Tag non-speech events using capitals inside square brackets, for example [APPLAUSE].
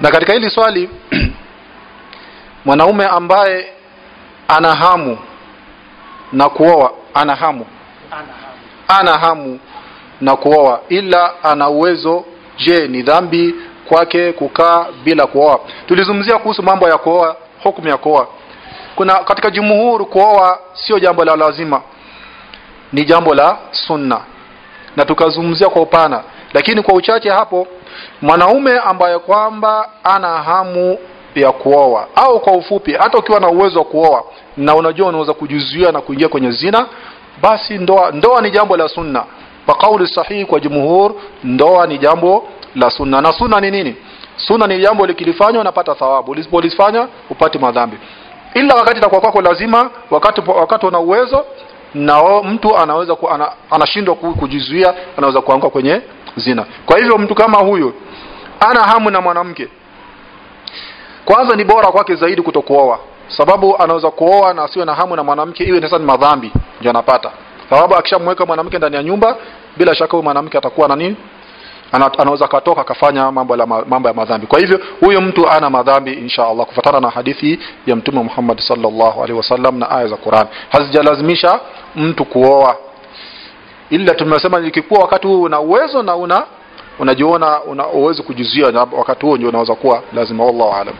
na katika hili swali [CLEARS THROAT] mwanaume ambaye ana hamu na kuoa ana hamu? Ana hamu na kuoa ila ana uwezo je ni dhambi kwake kukaa bila kuoa? Tulizungumzia kuhusu mambo ya kuoa hukumu ya kuoa. Kuna katika jumhur kuoa sio jambo la lazima. Ni jambo la sunna na tukazungumzia kwa upana. Lakini kwa uchache hapo mwanaume ambaye kwamba ana hamu ya kuoa au kwa ufupi hata ukiwa na uwezo wa kuoa na unajua unaweza kujizuia na kuingia kwenye zina basi ndoa ndoa ni jambo la sunna. Kwa kauli sahihi kwa jumhur ndoa ni jambo la sunna. Na sunna ni nini? Sunna ni jambo likilifanywa unapata thawabu. Usipolifanya upate madhambi. Ila wakati itakuwa kwako lazima wakati wakati una uwezo na mtu anaweza ku, ana, anashindwa kujizuia anaweza kuanguka kwenye zina. Kwa hivyo mtu kama huyo ana hamu na mwanamke. Kwanza ni bora kwake zaidi kutokuoa. Sababu anaweza kuoa na asiwe na hamu na mwanamke iwe ni madhambi ndio anapata. Sababu akishamweka mwanamke ndani ya nyumba bila shaka huyo mwanamke atakuwa na nini anaweza katoka akafanya mambo la mambo ya madhambi. Kwa hivyo huyo mtu ana madhambi insha Allah kufatana na hadithi ya mtume Muhammad sallallahu alaihi wasallam na aya za Qur'an. Hazijalazimisha mtu kuoa. Ila tumesema ikikuwa wakati huu una uwezo na una unajiona una uwezo kujizuia wakati huo ndio unaweza kuwa lazima. Wallahu alam